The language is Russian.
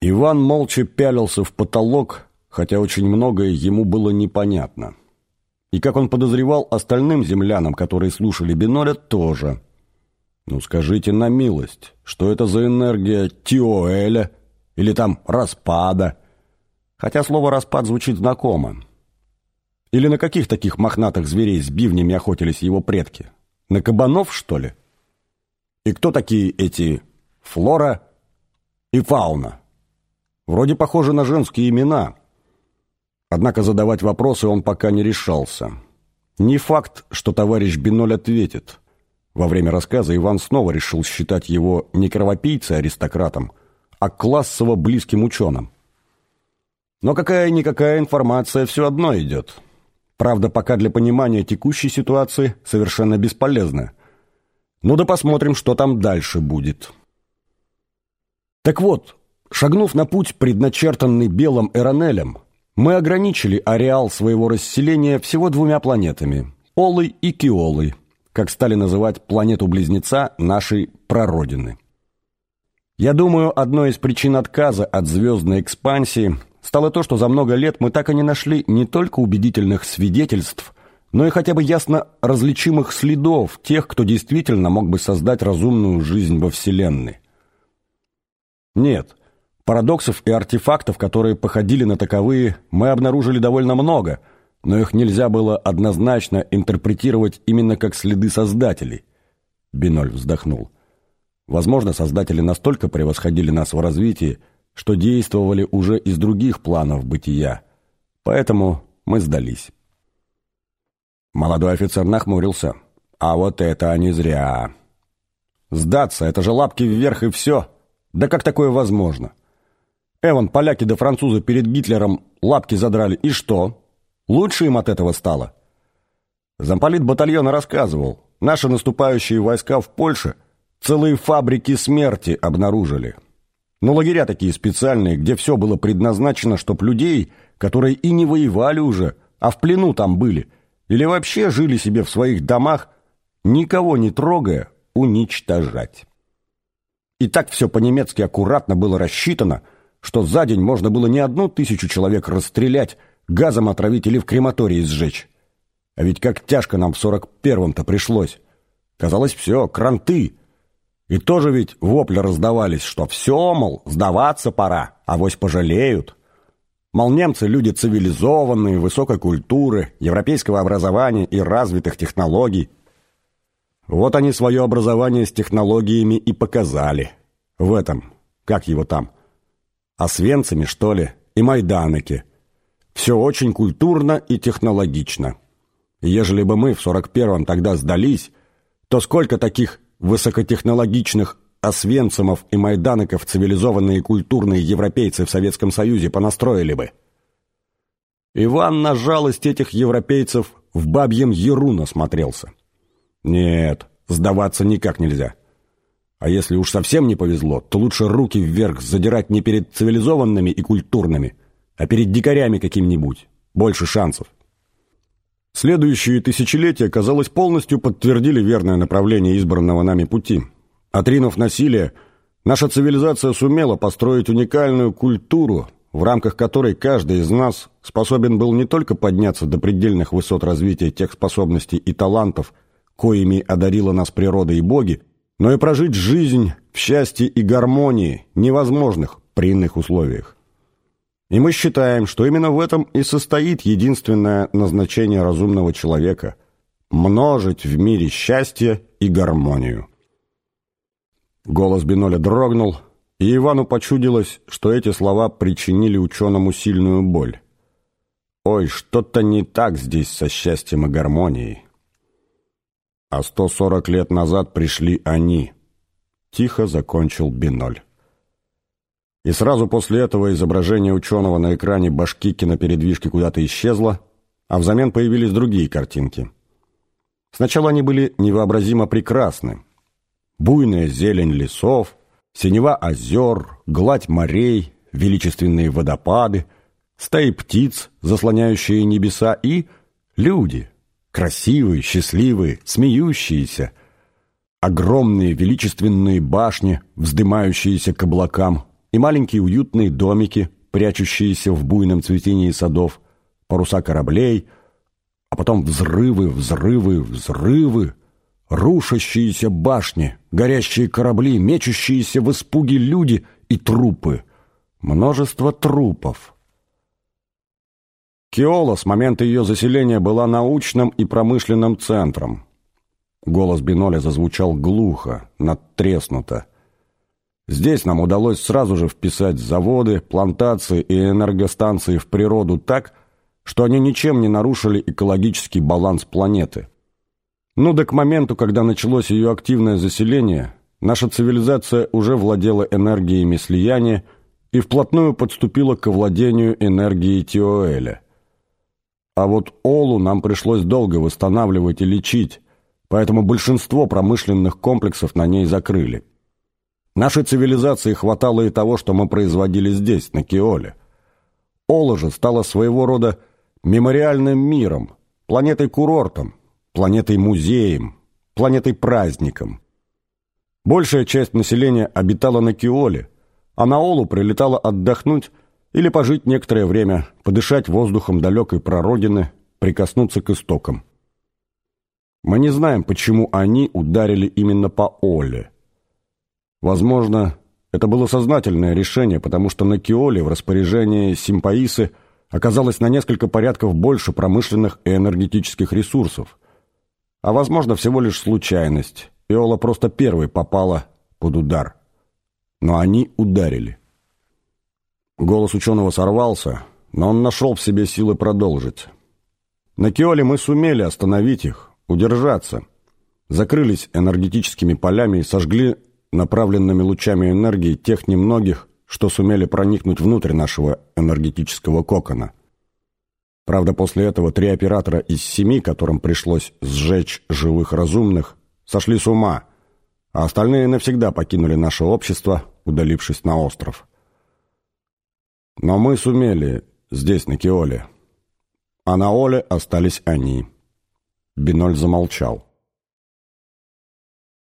Иван молча пялился в потолок, хотя очень многое ему было непонятно. И, как он подозревал, остальным землянам, которые слушали Биноля, тоже. Ну, скажите на милость, что это за энергия Тиоэля или там распада? Хотя слово «распад» звучит знакомо. Или на каких таких мохнатых зверей с бивнями охотились его предки? На кабанов, что ли? И кто такие эти флора и фауна? Вроде похожи на женские имена. Однако задавать вопросы он пока не решался. Не факт, что товарищ Биноль ответит. Во время рассказа Иван снова решил считать его не кровопийцей-аристократом, а классово близким ученым. Но какая-никакая информация все одно идет. Правда, пока для понимания текущей ситуации совершенно бесполезна. Ну да посмотрим, что там дальше будет. Так вот, шагнув на путь, предначертанный белым Эронелем, мы ограничили ареал своего расселения всего двумя планетами – Олой и Киолой, как стали называть планету-близнеца нашей прародины. Я думаю, одной из причин отказа от звездной экспансии стало то, что за много лет мы так и не нашли не только убедительных свидетельств, но и хотя бы ясно различимых следов тех, кто действительно мог бы создать разумную жизнь во Вселенной. Нет, Парадоксов и артефактов, которые походили на таковые, мы обнаружили довольно много, но их нельзя было однозначно интерпретировать именно как следы создателей. Биноль вздохнул. Возможно, создатели настолько превосходили нас в развитии, что действовали уже из других планов бытия. Поэтому мы сдались. Молодой офицер нахмурился. А вот это они зря. Сдаться — это же лапки вверх и все. Да как такое возможно? Эван, поляки да французы перед Гитлером лапки задрали. И что? Лучше им от этого стало? Замполит батальона рассказывал. Наши наступающие войска в Польше целые фабрики смерти обнаружили. Но ну, лагеря такие специальные, где все было предназначено, чтоб людей, которые и не воевали уже, а в плену там были, или вообще жили себе в своих домах, никого не трогая, уничтожать. И так все по-немецки аккуратно было рассчитано – что за день можно было не одну тысячу человек расстрелять, газом отравить или в крематории сжечь. А ведь как тяжко нам в сорок первом-то пришлось. Казалось, все, кранты. И тоже ведь вопли раздавались, что все, мол, сдаваться пора, а авось пожалеют. Мол, немцы люди цивилизованные, высокой культуры, европейского образования и развитых технологий. Вот они свое образование с технологиями и показали. В этом, как его там, Освенцами, что ли, и Майданыки. Все очень культурно и технологично. Ежели бы мы в 41-м тогда сдались, то сколько таких высокотехнологичных освенцимов и майданыков цивилизованные и культурные европейцы в Советском Союзе понастроили бы? Иван на жалость этих европейцев в бабьем яру насмотрелся. Нет, сдаваться никак нельзя. А если уж совсем не повезло, то лучше руки вверх задирать не перед цивилизованными и культурными, а перед дикарями каким-нибудь. Больше шансов. Следующие тысячелетия, казалось, полностью подтвердили верное направление избранного нами пути. Отринув насилие, наша цивилизация сумела построить уникальную культуру, в рамках которой каждый из нас способен был не только подняться до предельных высот развития тех способностей и талантов, коими одарила нас природа и боги, но и прожить жизнь в счастье и гармонии, невозможных при иных условиях. И мы считаем, что именно в этом и состоит единственное назначение разумного человека – множить в мире счастье и гармонию. Голос Биноля дрогнул, и Ивану почудилось, что эти слова причинили ученому сильную боль. Ой, что-то не так здесь со счастьем и гармонией. А 140 лет назад пришли они. Тихо закончил Биноль. И сразу после этого изображение ученого на экране башки кинопередвижки куда-то исчезло, а взамен появились другие картинки. Сначала они были невообразимо прекрасны. Буйная зелень лесов, синева озер, гладь морей, величественные водопады, стаи птиц, заслоняющие небеса, и люди — Красивые, счастливые, смеющиеся. Огромные величественные башни, вздымающиеся к облакам, и маленькие уютные домики, прячущиеся в буйном цветении садов, паруса кораблей, а потом взрывы, взрывы, взрывы, рушащиеся башни, горящие корабли, мечущиеся в испуге люди и трупы. Множество трупов. Киола с момента ее заселения была научным и промышленным центром. Голос Биноля зазвучал глухо, надтреснуто. Здесь нам удалось сразу же вписать заводы, плантации и энергостанции в природу так, что они ничем не нарушили экологический баланс планеты. Ну да к моменту, когда началось ее активное заселение, наша цивилизация уже владела энергиями слияния и вплотную подступила к овладению энергией Тиоэля. А вот Олу нам пришлось долго восстанавливать и лечить, поэтому большинство промышленных комплексов на ней закрыли. Нашей цивилизации хватало и того, что мы производили здесь, на Киоле. Ола же стала своего рода мемориальным миром, планетой-курортом, планетой-музеем, планетой-праздником. Большая часть населения обитала на Киоле, а на Олу прилетала отдохнуть или пожить некоторое время, подышать воздухом далекой прародины, прикоснуться к истокам. Мы не знаем, почему они ударили именно по Оле. Возможно, это было сознательное решение, потому что на Киоле в распоряжении Симпаисы оказалось на несколько порядков больше промышленных и энергетических ресурсов. А возможно, всего лишь случайность. Иола просто первой попала под удар. Но они ударили. Голос ученого сорвался, но он нашел в себе силы продолжить. На Киоле мы сумели остановить их, удержаться. Закрылись энергетическими полями и сожгли направленными лучами энергии тех немногих, что сумели проникнуть внутрь нашего энергетического кокона. Правда, после этого три оператора из семи, которым пришлось сжечь живых разумных, сошли с ума, а остальные навсегда покинули наше общество, удалившись на остров. Но мы сумели здесь, на Киоле. А на Оле остались они. Биноль замолчал.